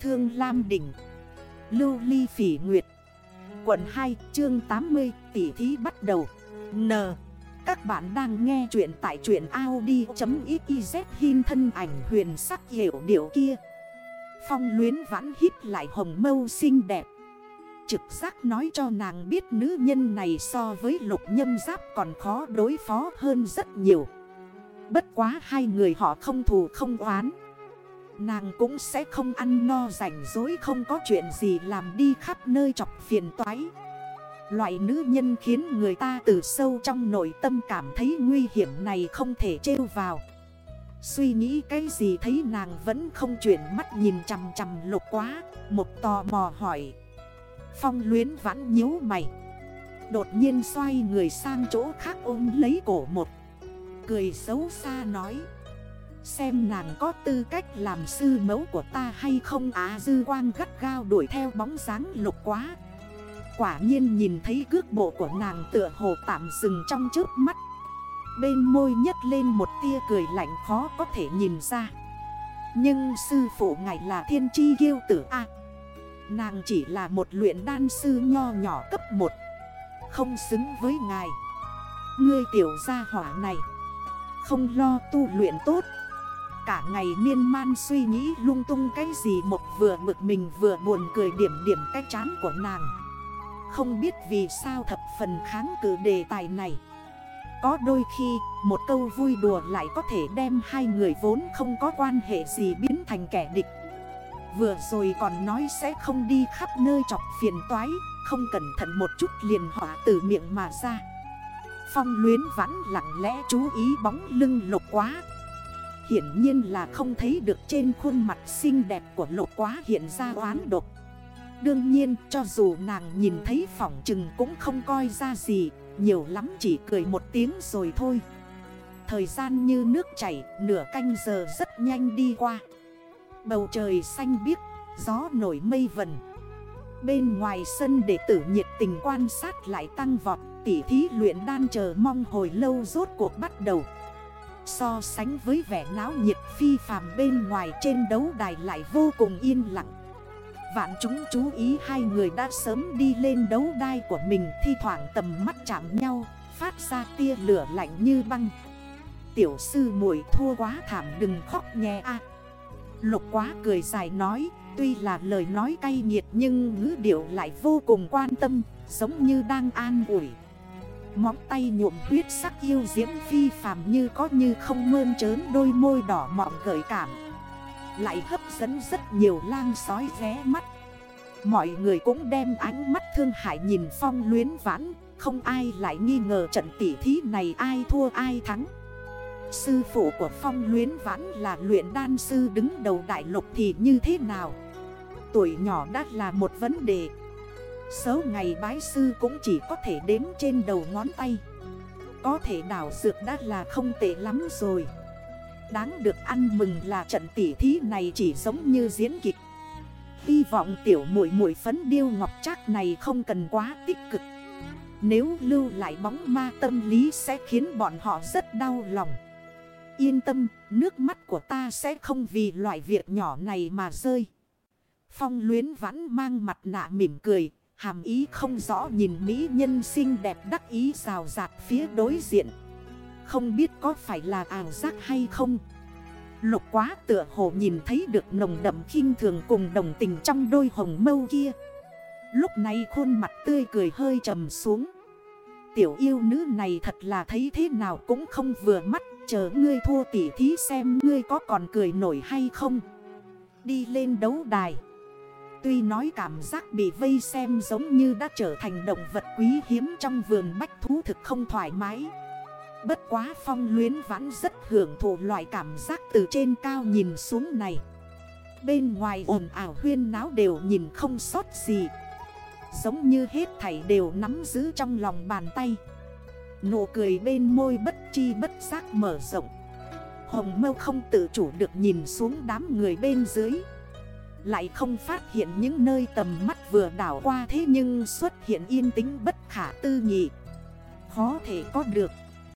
Thương Lam Đỉnh. Lưu Ly Phỉ Nguyệt. Quận 2 chương 80 tỷ thí bắt đầu. N. Các bạn đang nghe chuyện tại chuyện Audi.xyz hình thân ảnh huyền sắc hiểu điệu kia. Phong luyến vãn hít lại hồng mâu xinh đẹp. Trực giác nói cho nàng biết nữ nhân này so với lục nhâm giáp còn khó đối phó hơn rất nhiều. Bất quá hai người họ không thù không oán. Nàng cũng sẽ không ăn no rảnh dối không có chuyện gì làm đi khắp nơi chọc phiền toái. Loại nữ nhân khiến người ta từ sâu trong nội tâm cảm thấy nguy hiểm này không thể trêu vào. Suy nghĩ cái gì thấy nàng vẫn không chuyển mắt nhìn chằm chằm lục quá, Một tò mò hỏi. Phong luyến vãn nhíu mày. Đột nhiên xoay người sang chỗ khác ôm lấy cổ một. Cười xấu xa nói. Xem nàng có tư cách làm sư mẫu của ta hay không. Á dư quang gắt gao đuổi theo bóng dáng lục quá. Quả nhiên nhìn thấy cước bộ của nàng tựa hồ tạm dừng trong trước mắt. Bên môi nhấc lên một tia cười lạnh khó có thể nhìn ra. Nhưng sư phụ ngài là thiên chi ghiêu tử A Nàng chỉ là một luyện đan sư nho nhỏ cấp 1 Không xứng với ngài. Ngươi tiểu gia hỏa này. Không lo tu luyện tốt. Cả ngày miên man suy nghĩ lung tung cái gì một vừa mực mình vừa buồn cười điểm điểm cái chán của nàng. Không biết vì sao thập phần kháng cử đề tài này. Có đôi khi, một câu vui đùa lại có thể đem hai người vốn không có quan hệ gì biến thành kẻ địch. Vừa rồi còn nói sẽ không đi khắp nơi chọc phiền toái, Không cẩn thận một chút liền hỏa từ miệng mà ra. Phong luyến vãn lặng lẽ chú ý bóng lưng lục quá Hiển nhiên là không thấy được trên khuôn mặt xinh đẹp của lộ quá hiện ra oán độc. Đương nhiên cho dù nàng nhìn thấy phỏng trừng cũng không coi ra gì Nhiều lắm chỉ cười một tiếng rồi thôi. Thời gian như nước chảy nửa canh giờ rất nhanh đi qua. Bầu trời xanh biếc, gió nổi mây vần. Bên ngoài sân đệ tử nhiệt tình quan sát lại tăng vọt Tỉ thí luyện đan chờ mong hồi lâu rốt cuộc bắt đầu. So sánh với vẻ náo nhiệt phi phàm bên ngoài trên đấu đài lại vô cùng yên lặng. Vạn chúng chú ý hai người đã sớm đi lên đấu đai của mình Thi thoảng tầm mắt chạm nhau, Phát ra tia lửa lạnh như băng. Tiểu sư muội thua quá thảm, đừng khóc nhé. a. Lục quá cười dài nói, Tuy là lời nói cay nghiệt nhưng ngữ điệu lại vô cùng quan tâm, Giống như đang an ủi. Móng tay nhuộm huyết sắc yêu diễm phi phàm như có như không mơn trớn đôi môi đỏ mọng gợi cảm. Lại hấp dẫn rất nhiều lang sói ghé mắt. Mọi người cũng đem ánh mắt thương hại nhìn phong luyến vãn, Không ai lại nghi ngờ trận tỉ thí này ai thua ai thắng. Sư phụ của phong luyến vãn là luyện đan sư đứng đầu đại lục thì như thế nào? Tuổi nhỏ đã là một vấn đề Số ngày bái sư cũng chỉ có thể đếm trên đầu ngón tay. Có thể đảo dược đã là không tệ lắm rồi. Đáng được ăn mừng là trận tỉ thí này chỉ giống như diễn kịch. Hy vọng tiểu muội muội phấn điêu ngọc trác này không cần quá tích cực. Nếu lưu lại bóng ma tâm lý sẽ khiến bọn họ rất đau lòng. Yên tâm, nước mắt của ta sẽ không vì loại việc nhỏ này mà rơi. Phong luyến vãn mang mặt nạ mỉm cười Hàm ý không rõ nhìn mỹ nhân xinh đẹp đắc ý rào rạt phía đối diện. Không biết có phải là ảo giác hay không. Lục quá tựa hồ nhìn thấy được nồng đậm khinh thường cùng đồng tình trong đôi hồng mâu kia. Lúc này khuôn mặt tươi cười hơi trầm xuống. Tiểu yêu nữ này thật là thấy thế nào cũng không vừa mắt, Chờ ngươi thua tỉ thí xem ngươi có còn cười nổi hay không. Đi lên đấu đài. Tuy nói cảm giác bị vây xem giống như đã trở thành động vật quý hiếm trong vườn bách thú thực không thoải mái. Bất quá phong luyến vãn rất hưởng thụ loại cảm giác từ trên cao nhìn xuống này. Bên ngoài ồn ảo huyên náo đều nhìn không sót gì. Giống như hết thảy đều nắm giữ trong lòng bàn tay. Nụ cười bên môi bất chi bất giác mở rộng. Hồng mâu không tự chủ được nhìn xuống đám người bên dưới lại không phát hiện những nơi tầm mắt vừa đảo qua thế nhưng xuất hiện yên tĩnh bất khả tư nghị. Khó thể có được.